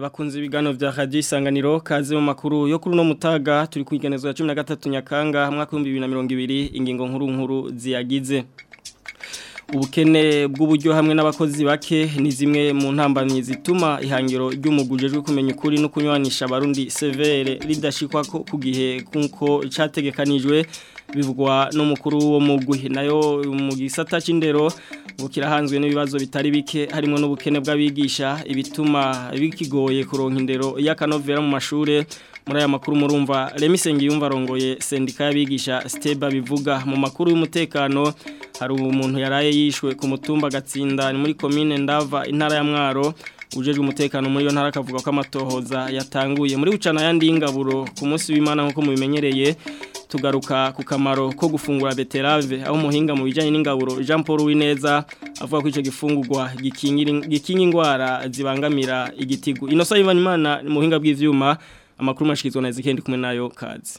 bakunze ibiganiro bya Haji isanganiro kazi mu makuru yokuru kuri mutaga turi ku ya cumi na gatatu nyakanga mwaka w'ibihumbi na mirongo ibiri ingingo nkuru nkuru ziyagize ubukene bw'uburyo hamwe n'abakozi bake ni zimwe mu ntambamyi zituma ihangiro ry'umugujejwe kumenya ukuri no kunywanisha abarundi severe ridashikwa ku gihe nk'uko cyategekanijwe bivugwa n'umukuru wo mu guhi nayo mu gisata cy'indero bukirahanzwe n'ibibazo bitari bike harimo n'ubukene bw'abigisha ibituma bikigoye kuronka indero y'akanovera mu mashuri muri aya makuru murumva remisenge yumva arongoye sendika y'abigisha Steba bivuga mu makuru y'umutekano hari umuntu yaraye yishwe ku mutumba agatsinda ni muri komine ndava intara ya mwaro ujejwe umutekano muri iyo ntara akavuga ko amatohoza yatanguye muri bucana yandi y'ingaburo ku munsi w'imana nk'uko mubimenyereye tugaruka ku kamaro ko gufungura beterave aho umuhinga mu bijyanye n'ingaburo jean paul w'ineza avuga ko icyo gifungurwa gikinga indwara zibangamira igitigu ino saha imana mu buhinga amakuru mashirizwa na zikendi kumwe nayo kazi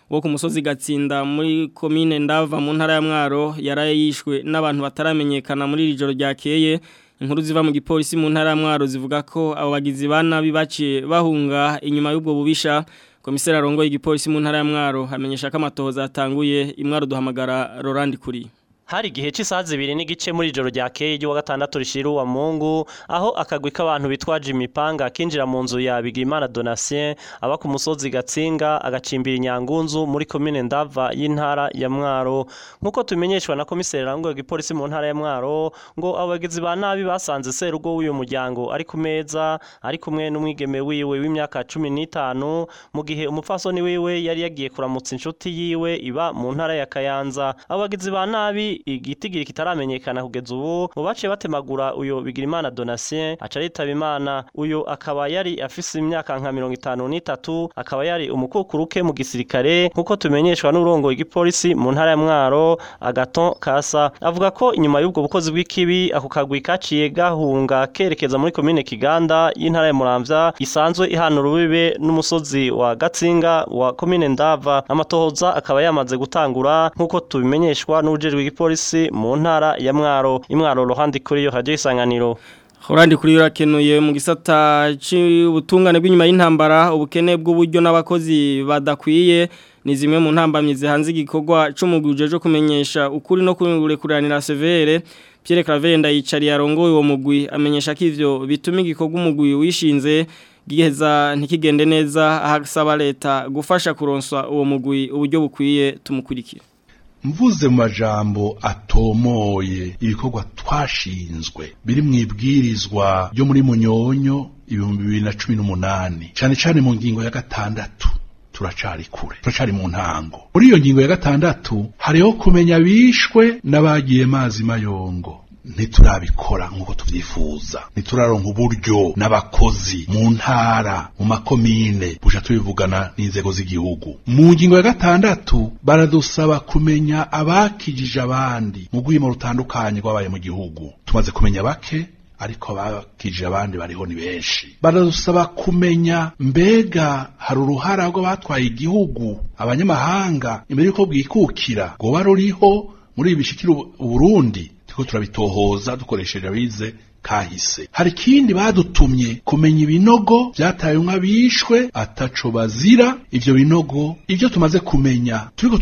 wo ku musozi gatsinda muri komine ndava mu ntara ya mwaro yaraye yishwe n'abantu bataramenyekana muri iri joro ryakeye inkuru ziva mu gipolisi mu ntara ya mwaro zivuga ko abo bagizi bahunga inyuma y'ubwo bubisha komiseri arongoye igipolisi mu ntara ya mwaro amenyesha ko amatohoza yatanguye imwaro duhamagara Laurent Kuri hari igihe cy'isaha ibiri n'igice muri ijoro ryakeye ry'uwa gatandatu rishyira uwa mungu aho akagwi k'abantu bitwaje imipanga akinjira mu nzu ya bigimana donatien aba ku musozi gatsinga agacimbira inyangunzu muri komine ndava y'intara ya mwaro nk'uko tumenyeshwa na komiseri aranguye igipolisi mu ntara ya mwaro ngo abagizi ba nabi basanze serugo w'uyu muryango ari ku meza ari kumwe n'umwigeme wiwe w'imyaka cumi n'itanu mu gihe umupfasoni wiwe yari yagiye kuramutsa inshuti yiwe iba mu ntara ya kayanza abagizi ba nabi igitigiri kitaramenyekana kugeza ubu mu baciye batemagura uyu Bigirimana Donatien aca Imana uyu akaba yari afise imyaka nka mirongo itanu n'itatu akaba yari umukukuruke mu gisirikare nk'uko tumenyeshwa n'urongo igipolisi mu ntara ya Mwaro Agaton Kasa avuga ko inyuma y'ubwo bukozi bw'ikibi ako kagwi kaciye gahunga kerekeza muri komine Kiganda y'intara ya Muramvya isanzwe ihana urubibe n'umusozi wa Gatsinga wa komine Ndava amatohoza akaba yamaze gutangura nk'uko tubimenyeshwa n'ujejwe igipolisi polisi mu ntara ya mwaro imwaro ruhande kuri yo hajya isanganiro Horandi kuri urakenuye mu gisata cy'ubutungane bw'inyuma y'intambara ubukene bw'uburyo n'abakozi badakwiye ni zimwe mu ntambamyi hanze igikorwa cy'umuguje cyo kumenyesha ukuri no kuranira severe Pierre Claver ndayicariye arongoye uwo mugwi amenyesha ko bituma igikorwa umugwi wishinze giheza ntikigende neza ahasaba leta gufasha kuronswa uwo mugwi uburyo bukwiye tumukurikira mvuze mu majambo atomoye ibikorwa twashinzwe biri mu ibwirizwa ryo muri munyonyo ibihumbi bibiri na cumi n'umunani cyane cyane mu ngingo ya gatandatu turacari kure turacari mu ntango muri iyo ngingo ya gatandatu hariho kumenya bishwe n'abagiye mazi mayongo ntiturabikora nk'uko tubyifuza ntituraronka uburyo n'abakozi mu ntara mu makomine buja tubivugana n'inzego z'igihugu mu ngingo ya gatandatu baradusaba kumenya abakijije abandi mu rwimo rutandukanye rwabaye mu gihugu tumaze kumenya bake ariko bakije abandi bariho ni benshi baradusaba kumenya mbega hari uruhara rw'abatwaye igihugu abanyamahanga imbere y'uko bwikukira ngo baruriho muri ibi bishyikira uburundi turiko turabitohoza dukoresheje abize kahise hari kindi badutumye kumenya ibinogo vyataye nk'abishwe ataco bazira ivyo binogo ivyo tumaze kumenya turiko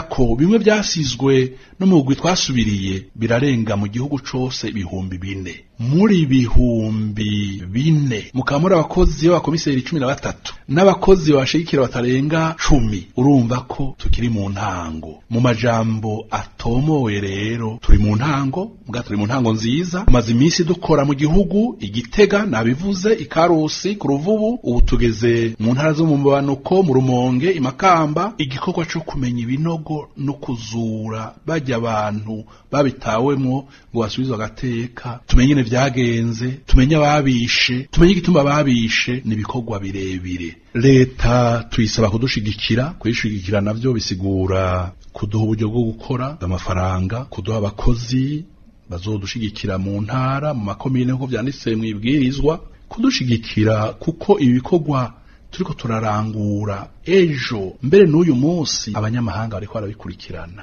ko bimwe byasizwe. no mu bigwi twasubiriye birarenga mu gihugu cyose ibihumbi bine muri bihumbi bine mukaba muri abakozi b'abakomiseri cumi na batatu n'abakozi babashigikira batarenga cumi urumva ko tukiri mu ntango mu majambo atomowe rero turi mu ntango mbwa turi mu ntango nziza tumaze iminsi dukora mu gihugu igitega nabivuze ikarusi ku ruvubu ubu tugeze mu ntara zo mu mu rumonge imakamba igikorwa cyo kumenya ibinogo no kuzura baje harya abantu babitawemo ngo basubize agateka tumenye ne byagenze tumenye ababishe tumenye igituma babishe ni birebire leta tuyisaba kudushigikira kuyishigikira navyo bisigura kuduha uburyo bwo gukora amafaranga kuduha abakozi bazodushigikira mu ntara mu makomine nk'uko byanditse mu ibwirizwa kudushigikira kuko ibikogwa turiko turarangura ejo mbere n'uyu munsi abanyamahanga bariko barabikurikirana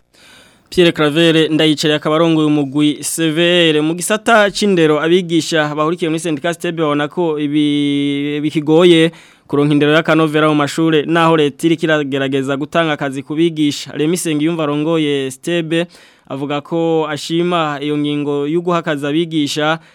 Pierre Claver ndayicere akabarongo mugwi severe mu gisata c'indero abigisha bahurikiye muri Sendika Stebe babona ibi bikigoye kuronka indero y'akanovera mu mashuri naho leta iri kiragerageza gutanga akazi kubigisha remisengi yumva arongoye stebe avuga ko ashima iyo ngingo yo guhakaza abigisha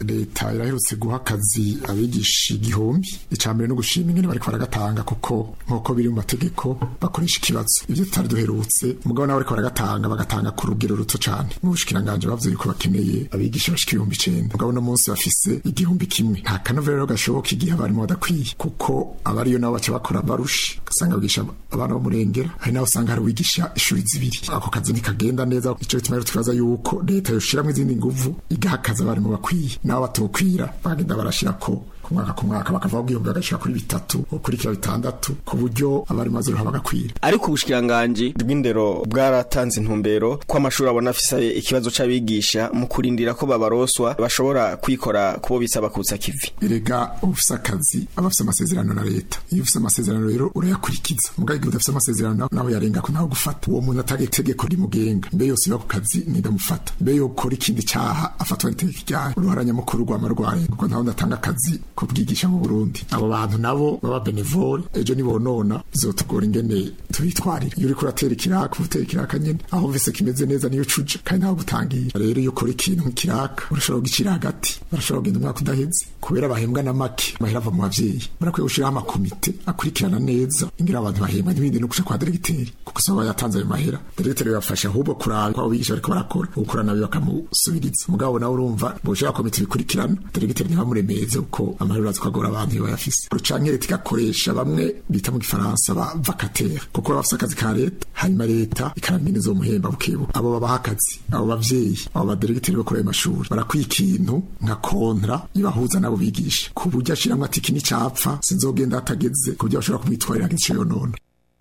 leta iraherutse guha akazi abigisha igihumbi mbere no gushima ingene bariko baragatanga kuko nk'uko biri mu mategeko bakoresha ikibazo ivyo tutari duherutse umugabo nawe bariko baragatanga bagatanga ku rugero ruto cane nk'ubushikiranganji bavuze yuko bakeneye abigisha bashika ibihumbi icenda mugabo no munsi bafise igihumbi kimwe nta kanovera rero gashoboka igihe abarimu badakwiye kuko abariyo nabo baca bakora barusha ugasanga bigisha abana bo hari naho usanga hari uwigisha ishuri zibiri ako kazi ntikagenda neza ico gituma rero twibaza yuko leta yoshiramwo izindi nguvu igahakaza abarimu bakwiye na waturukwira bagenda barashirako ku mwaka ku mwaka bakavaho bagashyira kuri bitatu ukurikira bitandatu ku buryo abari maze bagakwira ariko ubushikiranganje bw'indero bwaratanze intumbero ko amashuri abona afise ikibazo cy’abigisha mu kurindira ko babaroswa bashobora kwikora kubo bisaba kutsa kivi erega ufise akazi abafise amasezerano na leta iyo ufise amasezerano rero urayakurikiza mugaye igihe udafise amasezerano nawe yarenga ko nawe gufata uwo muntu atari itegeko rimugenga mbe yose iba ku kazi nidamufata mbe yokora ikindi cyaha afatwa n'itegeko ryayo uruharanya mukuru rwama rwarenga kuko ntawe ndatanga akazi kubwigisha mu Burundi abo bantu nabo baba benevole ejo nibonona bizotugora ingene tubitwarira iyo uriko ikiraka utera ikiraka nyene aho mvise kimeze neza niyo cuja kandi naho gutangira rero iyo ukora ikintu nk'ikiraka urashobora gukira hagati barashobora kugenda umwaka udaheze kubera bahembwa na make mahera ava mu bavyeyi barakwiye gushiraho amakomite akurikirana neza ingira abantu bahembwa n'ibindi no kuja kwa diregiteri kuko saba yatanze ayo mahera diregiteri bibafasha ahubwo kuraba ko abigisha bariko barakora ukura nabi bakamusubiriza mugabo nawe urumva boshaka komite bikurikirana diregiteri ntibamuremeze uko amahera tukagora abantu bayafise rucanke tigakoresha bamwe bita mu gifaransa ba vacataire kuko bafise akazi ka leta hanyuma leta ikarambine zo muhemba bukebu abo babaha akazi abo bavyeyi abo baderegiteri bakora amashuri barakwiye ikintu nka kontra ibahuza nabo bigisha ku buryo ashiramwe ati kini capfa sinzogenda atageze ku buryo bashobora kumwitwarira nk'ico yonona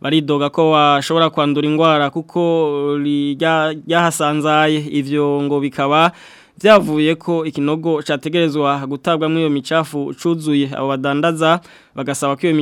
baridoga ko bashobora kwandura indwara kuko ryahasanzaye ibyo ngo bikaba byavuye ko ikinogo cyategerezwa gutabwa iyo micafu cuzuye abo bagasaba ko iyo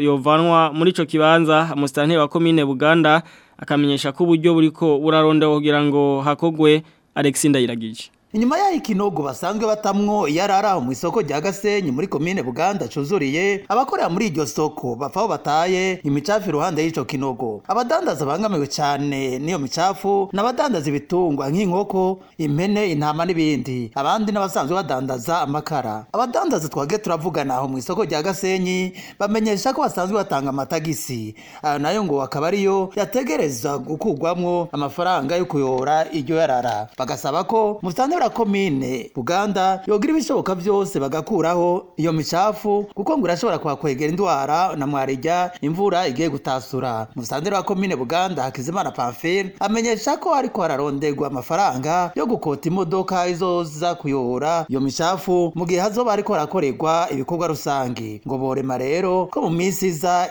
yovanwa muri icyo kibanza amusitani wa komine buganda akamenyesha ku uburyo buri ko buraronda kugira ngo hakogwe Alexis Ndayiragije inyuma y'aho ikinogo basanzwe batamwo iyo ari aho mu isoko rya gasenyi muri komine buganda cuzuriye abakorera muri iryo soko bapfa aho bataye imicafu iruhande y'ico kinogo abadandaza bangamiwe cyane n'iyo micafu n'abadandaza ibitungwa nk'inkoko impene intama n'ibindi abandi n'abasanzwe badandaza amakara abadandaza twage turavugana aho mu isoko rya gasenyi bamenyesha ko basanzwe batanga amatagisi ayo nayo ngo akaba ariyo yategereza gukurwamwo amafaranga yo kuyora iryo yarara bagasaba ko musanze gukora komine buganda yogira ibishoboka byose bagakuraho iyo micafu kuko ngo irashobora kuhakwegera indwara na mwarijya imvura igiye gutasura umusanzere wa komine buganda hakizimana pamfile amenyesha ko ariko hararonderwa amafaranga yo gukota imodoka izoza kuyobora iyo micafu mu gihe hazoba hariko harakorerwa ibikorwa rusange ngo borema rero ko mu minsi iza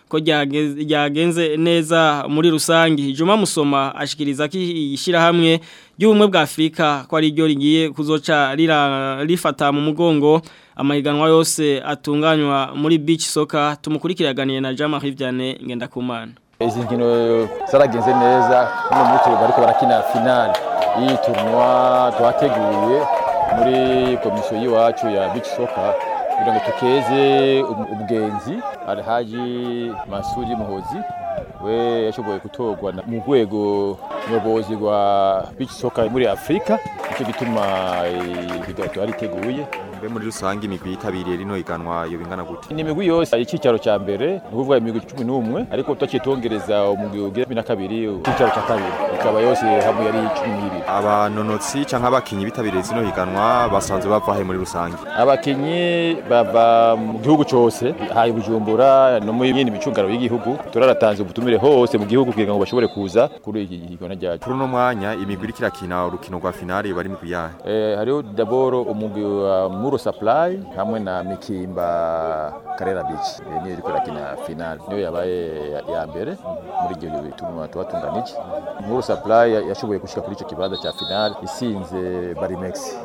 ko ryagenze neza muri rusange Juma Musoma ashikiriza ko ishyirahamwe ry'ubumwe bwa Afrika ko ari ryo rigiye kuzoca rifata mu mugongo amahiganwa yose atunganywa muri beach soccer tumukurikiraganiye na Jean-Marie Vianney Ngendakumana izi nkino zaragenze neza no mutu bariko barakina finale y'iyi turunuwa twateguye muri komisiyo y'iwacu ya bici soka kugira ngo tukeze ubwenzi alhaji masudi muhozi we yashoboye gutorwa mu rwego nyobozi rwa bici soka muri afurika icyo gituma ikiganiro ariteguye. mbe muri rusangi imigwi yitabiriye rino iganwa yo bingana gute ni imigwi yose icyicaro cya mbere ni ukuvuga imigwi cumi n'umwe ariko tutakitongereza umugwi wa cumi na kabiri icyicaro cya kabiri ikaba yose hamwe yari cumi n'ibiri abanonotsi cyangwa abakinyi bitabiriye zino higanwa basanzwe bava he muri rusange abakinyi bava mu gihugu cyose haye bujumbura no mu yindi micungaro y'igihugu turaratanze ubutumire hose mu gihugu kugira ngo bashobore kuza kuri iki higanwa ryacu kuri uno mwanya imigwi irikira kina urukino rwa finale bari mu kuyahe eh hariho daboro umugwi wa Muro Supply hamwe na Mikimba Karera Beach niyo iriko irakina final niyo yabaye ya mbere muri iryo bituma tubatungana iki Muro Supply yashoboye kushika kuri ico kibanza cha final isinze Barimex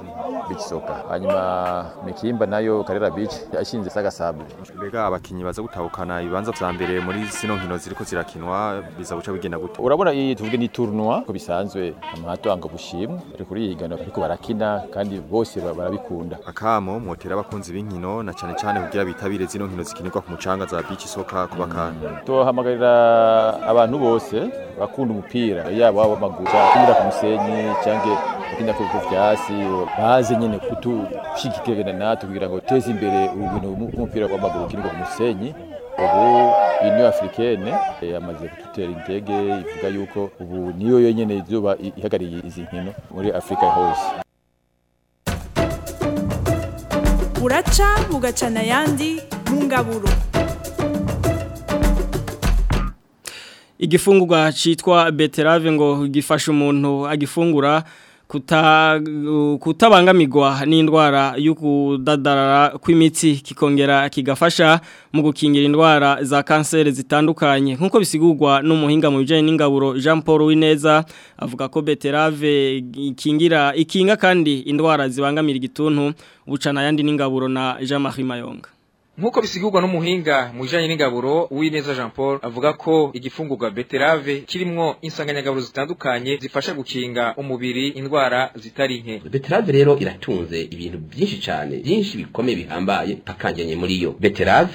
Beach Soccer hanyuma Mikimba nayo Karera Beach yashinze Saga Sagasable bega abakinyi baza gutahukana ibanza bya mbere muri sino nkino ziriko zirakinwa biza guca bigenda gute urabona iyi tuvuge ni tournoi ko bisanzwe amahato anga gushimwa ari kuri iyi gano ariko barakina kandi bose barabikunda aka amo mwotera abakunzi b'inkino na cyane cyane kugira bitabire zino nkino zikinirwa ku mucanga za beach soka ku bakana tuhamagarira abantu bose bakunda umupira yaba w'amaguru cyangwa ku musenyi cyangwa kukinda ku vyasi baze nyene kutushigikirana natwe kugira ngo teze imbere ubintu bw'umupira w'amaguru ukinirwa ku musenyi ubu uniyo afurikene eh, yamaze gutera intege ivuga yuko ubu niyo yonyine izuba ihagarariye izi nkino muri afurika hose buraca bugacana ayandi mu igifungurwa cyitwa beterave ngo gifashe umuntu agifungura kutabangamirwa n'indwara yo kw'imitsi kikongera kigafasha mu gukingira indwara za kanseri zitandukanye nk'uko bisigurwa n'umuhinga mu bijyanye n'ingaburo jean paul wineza avuga ko beterave ikingira ikinga kandi indwara zibangamira igituntu bucana ayandi n'ingaburo na jean marie mayonga nkuko bisigurwa n'umuhinga mu bijanye n'ingaburo uwineza Jean Paul avuga ko igifungurwa beterave kirimo insanganyagaburo zitandukanye zifasha gukinga umubiri indwara zitari nke beterave rero iratunze ibintu byinshi cyane byinshi bikomeye bihambaye akangenye muri yo beterave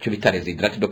cyo bita residrat de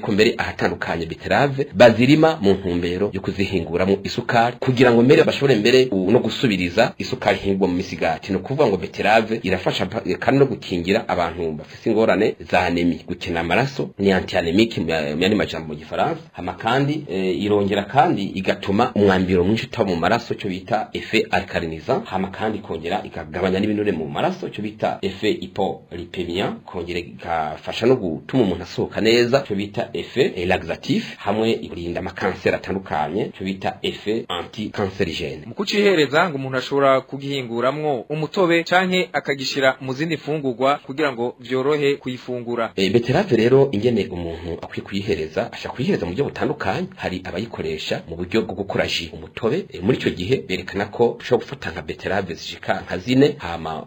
ko mbere ahatandukanye beterave bazirima umurima mu ntumbero yo kuzihinguramo isukari kugira ngo mbere bashobore mbere no gusubiriza isukari ihingwa mu misigati ni ukuvuga ngo beterave irafasha kandi no gukingira abantu bafite ingorane za anemi gukina amaraso ni antianemike mu yandi majambo mu gifaransa hama kandi eh, irongera kandi igatuma umwambiro mwinshi utaba mu maraso cyo bita efe alkaliniza hama kandi kongera ikagabanya n'ibinure mu maraso cyo bita efe hypolipemia kongera igafasha no gutuma umuntu asohoka neza cyo bita efe laxatif hamwe ikurinda kanseri atandukanye tubita efe anti kanserigene mu kucihereza ngo umuntu ashobora kugihinguramo umutobe canke akagishyira mu zindi fungurwa kugira ngo vyorohe kuyifungura eh, beterave rero ingene umuntu akwiye kuyihereza asha kuyihereza mu buryo butandukanye hari abayikoresha mu buryo bwo gukora ji umutobe eh, muri icyo gihe berekana ko ushobora gufata nka beterave zishika nka zine hama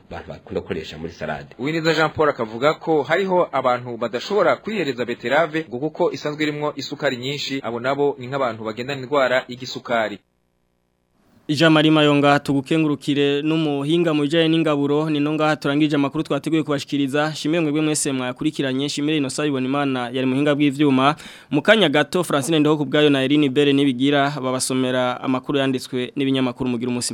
abantu bakunda gukoresha muri salade uwineza jean paul akavuga ko hariho abantu badashobora kwihereza beterave ngo kuko isanzwe irimo isukari nyinshi abo nabo ni nk'abantu bagendana indwara y'igisukari Ijama rima yonga tugukengurukire n'umuhinga mu bijanye n'ingaburo ni nonga turangije amakuru twateguye kubashikiriza shimwe mwebwe mwese mwakurikiranye shimire inosa ibona imana yari muhinga bw'ivyuma mu kanya gato Francine Ndoho kubgayo na Irene Bere nibigira babasomera amakuru yanditswe n'ibinyamakuru mugira umunsi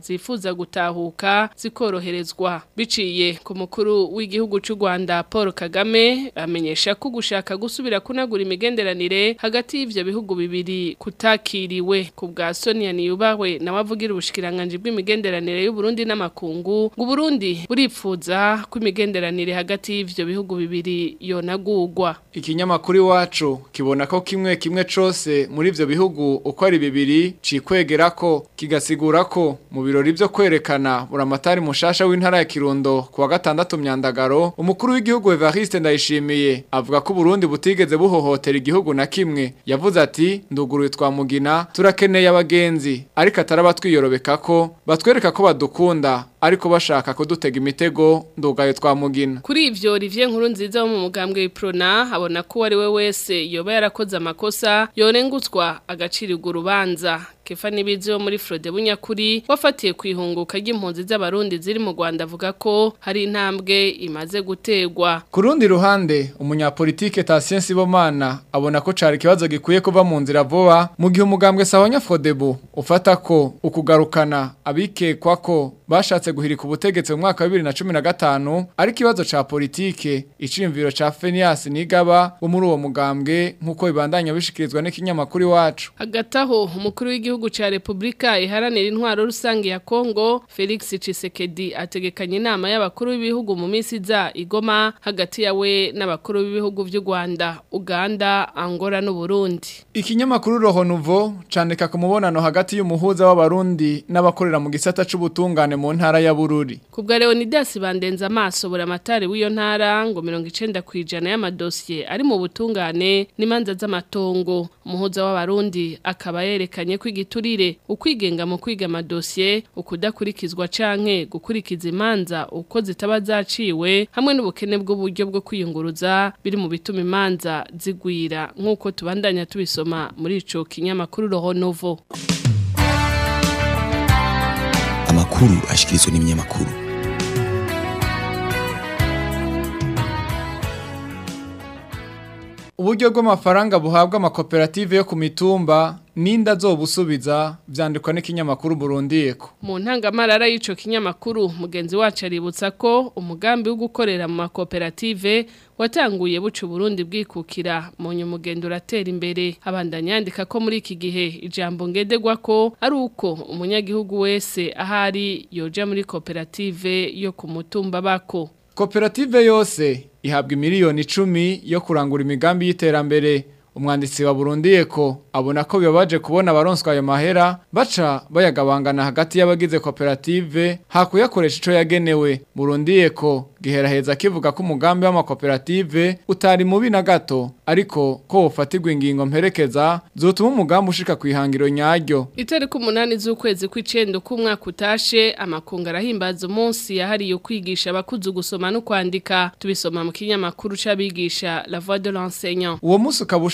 zifuza gutahuka zikoroherezwa biciye ku mukuru w'igihugu cy'u rwanda paul kagame amenyesha ko gushaka gusubira kunagura imigenderanire hagati y'ibyo bihugu bibiri kutandukanye utakiriwe ku bwa Sonia Niyubahwe na wavugira ubushikiranganje bw'imigenderanire y'u Burundi n'amakungu ngo Burundi buripfuza ko imigenderanire hagati y'ivyo bihugu bibiri yonagugwa ikinyamakuru iwacu kibona ko kimwe kimwe cyose muri ivyo bihugu uko ari bibiri ko kigasigura ko mu birori byo kwerekana buramatari mushasha w'intara ya Kirundo kuwa gatandatu myandagaro umukuru w'igihugu Evariste Ndayishimiye avuga ko Burundi butigeze buhohotera igihugu na kimwe yavuze ati nduguru mugina turakeneye abagenzi ariko atari abatwiyorobeka ko batwereka ko badukunda ariko bashaka kudutega imitego twa Mugina kuri ivyo rivye nkuru nziza wo mu mugambwe Prona abona ko ari we wese yoba yarakoze amakosa yorengutswa agaciro urubanza kefa n'ibizi muri Frode Bunyakuri wafatiye ku ihunguka ry'impunzi z'abarundi ziri mu Rwanda avuga ko hari intambwe imaze gutegwa ku rundi ruhande umunyapolitike Tasien Sibomana abona ko cari kibazo gikwiye kuva mu nzira vuba mu gihe umugambwe sawanya Frodebu ufata ko ukugarukana abikekwa ko bashatse guhirika ubutegetsi mu mwaka wa 2015 ari kibazo ca politike icimviro cha Fenias Nigaba wo muri uwo mugambwe nkuko bibandanya bishikirizwa n'ikinyamakuru wacu hagataho umukuru w'igihugu cy'igihugu cya Repubulika iharanira intwaro rusange ya Kongo Felix Tshisekedi ategekanye inama y'abakuru b'ibihugu mu minsi iza igoma hagati yawe n'abakuru b'ibihugu by'u Rwanda Uganda Angola n'u Burundi Ikinyamakuru Rohonuvo candika ku mubonano hagati y'umuhuza w'abarundi n'abakorera mu gisata c'ubutungane mu ntara ya Bururi Kubwa Leonidas Bandenza amaso buramatari w'iyo ntara ngo 90 ijana y'amadosiye ari mu butungane n'imanza z'amatongo umuhuza w'abarundi akaba yerekanye ko giturire ukwigenga mu kwiga amadosiye ukudakurikizwa canke gukurikiza imanza uko zitaba zaciwe hamwe n'ubukene bw'uburyo bwo kwiyunguruza biri mu bituma imanza zigwira nk'uko tubandanya tubisoma muri ico kinyamakuru roho novo amakuru ashikirizwa n'iminyamakuru uburyo bw'amafaranga buhabwa amakoperative yo ku mitumba ninda zobusubiza byandikwa n'ikinyamakuru burundiko mu ntangamarara y'ico kinyamakuru mugenzi wacu aributsa ko umugambi wo gukorera mu makoperative watanguye buca Burundi bwikukira mu nyumugendo uratera imbere abandanya yandika ko muri iki gihe ijambo ngedegwa ko ari uko umunyagihugu wese ahari yoja muri koperative yo ku mutumba bako koperative yose ihabwa miliyoni icumi yo kurangura imigambi y'iterambere umwanditsi wa Burundi ko abona ko bibabaje kubona abaronswa ayo mahera baca bayagabangana hagati y'abagize koperative hakuyakoresha ico yagenewe Burundi ko giheraheza kivuga ko umugambi w'amakoperative utari mubi na gato ariko ko wafatirwa ingingo mperekeza zutuma umugambi ushika kwihangiro ihangiro nyaryo itariki umunani z'ukwezi kw'icyenda uko umwaka utashe amakunga arahimbaza umunsi yahariye kwigisha abakuzu gusoma no kwandika tubisoma mu kinyamakuru cy'abigisha la voix de l'enseignant uwo munsi ukaba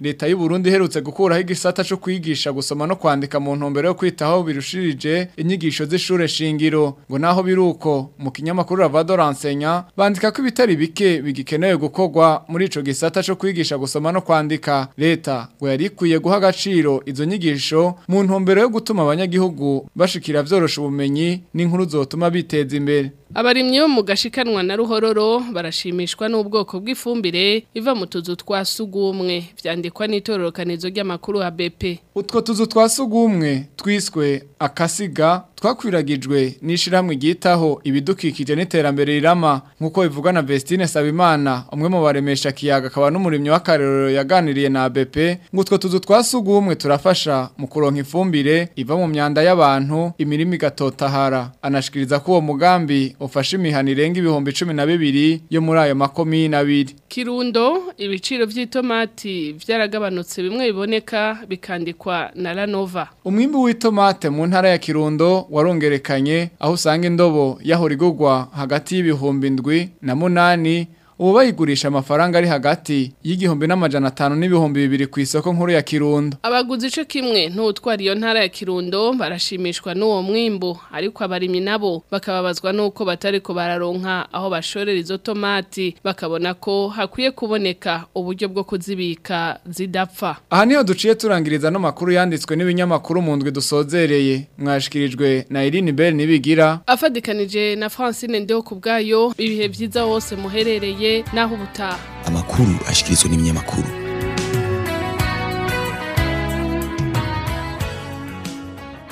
leta y'u Burundi iherutse gukuraho igisata cyo kwigisha gusoma no kwandika mu ntumbero yo kwitaho birushirije inyigisho z'ishure shingiro ngo naho biruko mu kinyamakuru la voix de l'enseignant bandika ko ibitari bike bigikenewe gukorwa muri ico gisata cyo kwigisha kwigisha gusoma no kwandika leta ngo yari ikwiye guha agaciro izo nyigisho mu ntumbero yo gutuma abanyagihugu bashikira vyorosha ubumenyi n'inkuru zotuma biteza imbere abarimyi bo mu gashikanwa na ruhororo barashimishwa n'ubwoko bw'ifumbire iva mu tuzu twa sugumwe byandikwa n'itororokanizo ry'amakuru ya BP utwo tuzu twa sugumwe twiswe akasiga twakwiragijwe n'ishyirahamwe ryitaho ibidukikije n'iterambere rirama nk'uko bivugwa na Vestine Sabimana umwe mu baremesha kiyaga akaba n'umurimyi w'akarorero yaganiriye na BP ngo utwo tuzu twa sugumwe turafasha mu kuronka ifumbire iva mu myanda y'abantu imirima igatotahara anashikiriza ko uwo mugambi ufashe imihano irenga ibihumbi cumi na bibiri yo muri ayo makomine abiri kirundo ibiciro by'itomati byaragabanutse bimwe biboneka bikandikwa na Lanova. umwimbi w'itomate mu ntara ya kirundo warongerekanye aho usanga indobo yahora igurwa hagati y'ibihumbi indwi na munani ubu bayigurisha amafaranga ari hagati y'igihumbi n'amajana atanu n'ibihumbi bibiri ku isoko nkuru ya kirundo abaguzi ico kimwe n'utwara iyo ya kirundo barashimishwa n'uwo mwimbo ariko abarimyi nabo bakababazwa n'uko batariko bararonka aho bashorera izo tomati bakabona ko hakwiye kuboneka uburyo bwo kuzibika zidapfa aha niho duciye turangiriza no makuru yanditswe n'ibinyamakuru mu ndwi dusozereye mwashikirijwe na Irene Bell nibigira afadikanije na Francine Ndeho kubgayo ibihe byiza hose muherereye bubaye n'aho ubutaha amakuru ashyikirizwa n'ibinyamakuru